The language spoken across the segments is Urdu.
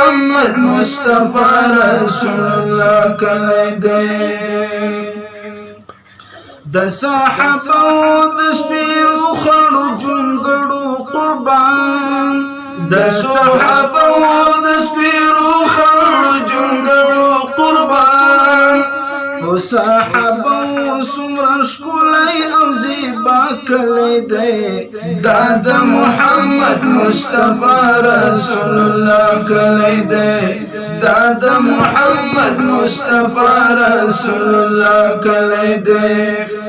محمد مصطفی رسول اللہ کله دے۔ د صحابه د سپیرو خړو جونګړو قربان۔ د صحابه د او صحابه سمر شکولای او زیبا کلی دی دا د محمد مصطفی رسول الله کلی دی دا د محمد مصطفی رسول الله کلی دی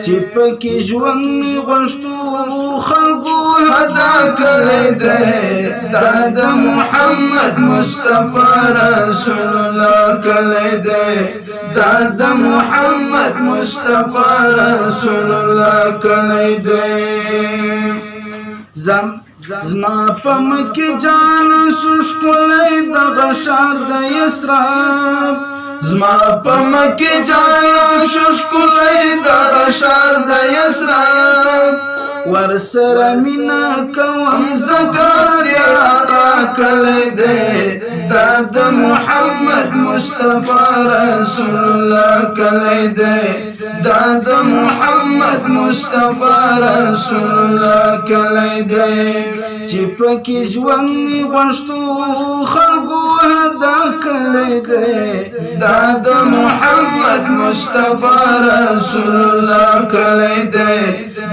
چې پکې ژوند غوښتو خلکو هدا کلی دی دا د محمد مصطفی رسول الله کلی دی داد محمد مصطفی رسول الله کلی دی زم زما په مکه جان سشکولای د غشار د اسراف زما په مکه جان سشکولای ور سره مینا کوم زګار یا کله دې دا د محمد مصطفی رسول الله کله دې دا د محمد مصطفی رسول الله کله دې چې پکې ژوند غوښتو خلکو هدا کله دې دا محمد مصطفی رسول الله کله دې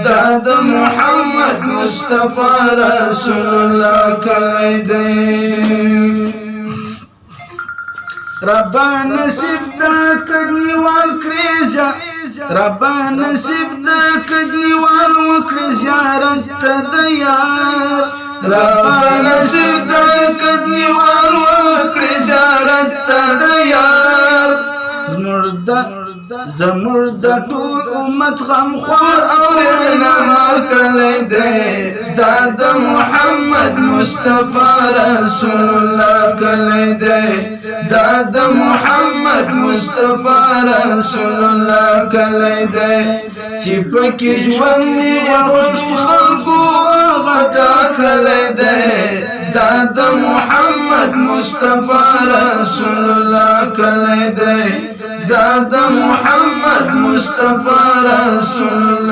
دا محمد مصطفی رسول الله کله دې ربا نصیب دا کدنی وال کریزا۔ ربا نصیب دا کدنی وال وکړي زیارت ته د یار ربا نصیب دا کدنی وال وکړي زیارت ته د زمر د ټول امت غم خور او رحنا کله دې دا د محمد مصطفی رسول الله کله دې دا د محمد مصطفی رسول الله کله دې چې پکې ژوند غوښت خلکو غدا کله دې دا د محمد مصطفی رسول مصطفی رسول